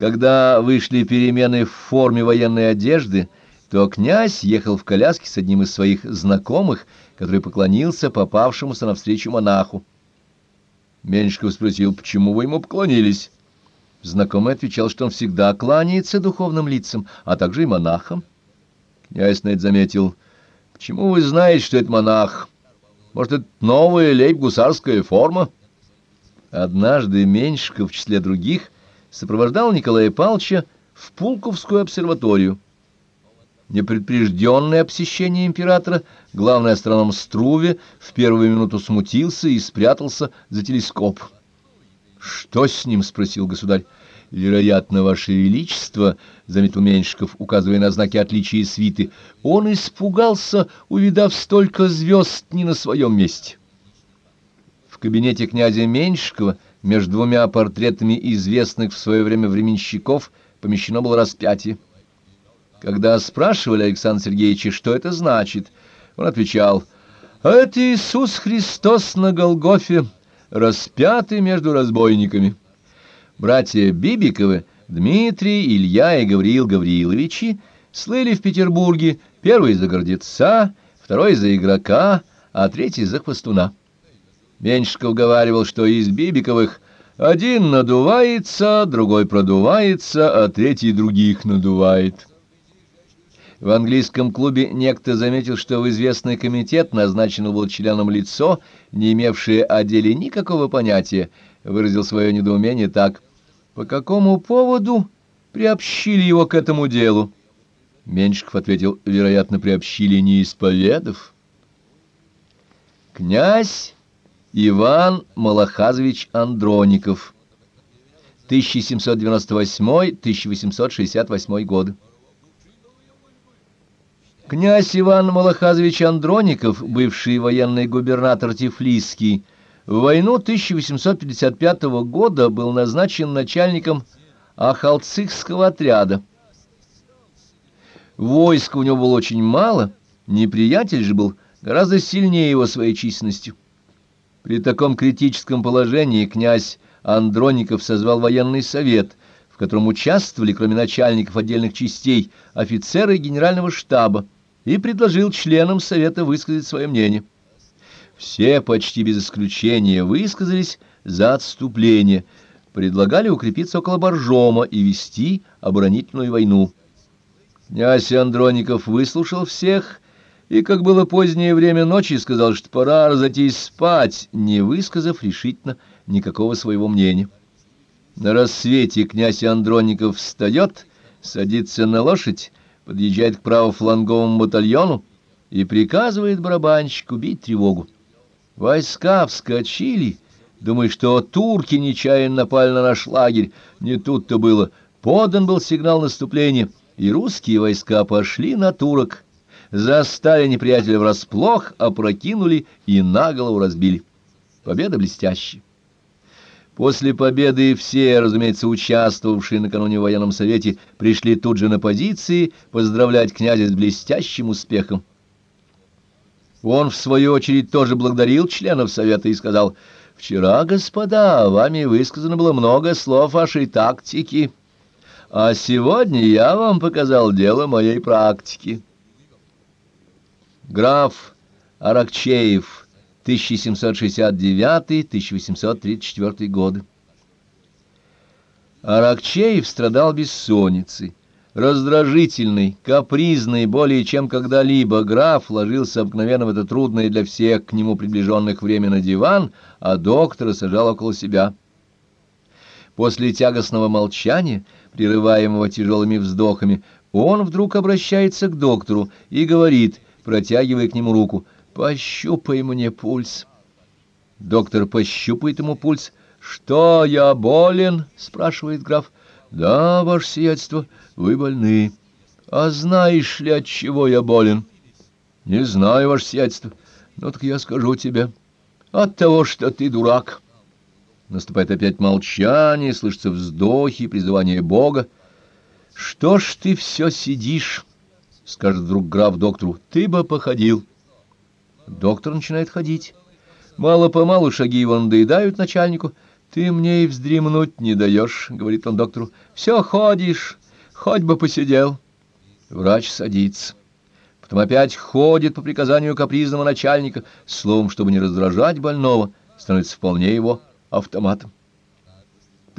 Когда вышли перемены в форме военной одежды, то князь ехал в коляске с одним из своих знакомых, который поклонился попавшемуся навстречу монаху. Меньшиков спросил, почему вы ему поклонились. Знакомый отвечал, что он всегда кланяется духовным лицам, а также и монахам. Князь на это заметил, почему вы знаете, что это монах? Может, это новая лейб-гусарская форма? Однажды Меньшиков в числе других — сопровождал Николая Павловича в Пулковскую обсерваторию. Непредпрежденное посещение императора, главный астроном Струве, в первую минуту смутился и спрятался за телескоп. «Что с ним?» — спросил государь. «Вероятно, Ваше Величество», — заметил Меньшиков, указывая на знаки отличия свиты, — «он испугался, увидав столько звезд не на своем месте». В кабинете князя Меньшикова между двумя портретами известных в свое время временщиков помещено было распятие. Когда спрашивали Александра Сергеевича, что это значит, он отвечал, «А это Иисус Христос на Голгофе, распятый между разбойниками». Братья Бибиковы, Дмитрий, Илья и Гавриил Гавриловичи слыли в Петербурге первый за гордеца, второй за игрока, а третий за хвостуна. Меньшиков говаривал, что из Бибиковых один надувается, другой продувается, а третий других надувает. В английском клубе некто заметил, что в известный комитет назначено было членом лицо, не имевшее о деле никакого понятия, выразил свое недоумение так. «По какому поводу приобщили его к этому делу?» Меньшиков ответил, вероятно, приобщили неисповедов. Князь Иван Малахазович Андроников, 1798-1868 годы. Князь Иван Малахазович Андроников, бывший военный губернатор Тифлисский, в войну 1855 года был назначен начальником Ахалцихского отряда. Войска у него было очень мало, неприятель же был гораздо сильнее его своей численностью. При таком критическом положении князь Андроников созвал военный совет, в котором участвовали, кроме начальников отдельных частей, офицеры генерального штаба, и предложил членам совета высказать свое мнение. Все почти без исключения высказались за отступление, предлагали укрепиться около Боржома и вести оборонительную войну. Князь Андроников выслушал всех и, как было позднее время ночи, сказал, что пора разойтись спать, не высказав решительно никакого своего мнения. На рассвете князь Андроников встает, садится на лошадь, подъезжает к правофланговому батальону и приказывает барабанщику бить тревогу. Войска вскочили, думая, что турки нечаянно напали на наш лагерь. Не тут-то было. Подан был сигнал наступления, и русские войска пошли на турок, застали неприятеля врасплох, опрокинули и на голову разбили. Победа блестящая. После победы все, разумеется, участвовавшие накануне в военном совете, пришли тут же на позиции поздравлять князя с блестящим успехом. Он, в свою очередь, тоже благодарил членов совета и сказал, «Вчера, господа, вами высказано было много слов вашей тактики, а сегодня я вам показал дело моей практики». Граф Аракчеев, 1769-1834 годы. Аракчеев страдал бессонницей. Раздражительный, капризный более чем когда-либо граф ложился обыкновенно в это трудное для всех к нему приближенных время на диван, а доктора сажал около себя. После тягостного молчания, прерываемого тяжелыми вздохами, он вдруг обращается к доктору и говорит — протягивая к нему руку. «Пощупай мне пульс». Доктор пощупает ему пульс. «Что, я болен?» — спрашивает граф. «Да, ваше сиятельство, вы больны. А знаешь ли, от чего я болен?» «Не знаю, ваше сиятельство. Ну так я скажу тебе. От того, что ты дурак». Наступает опять молчание, слышатся вздохи, призывание Бога. «Что ж ты все сидишь?» — скажет вдруг граф доктору, — ты бы походил. Доктор начинает ходить. Мало-помалу шаги его надоедают начальнику. «Ты мне и вздремнуть не даешь», — говорит он доктору. «Все ходишь, хоть бы посидел». Врач садится. Потом опять ходит по приказанию капризного начальника, словом, чтобы не раздражать больного, становится вполне его автоматом.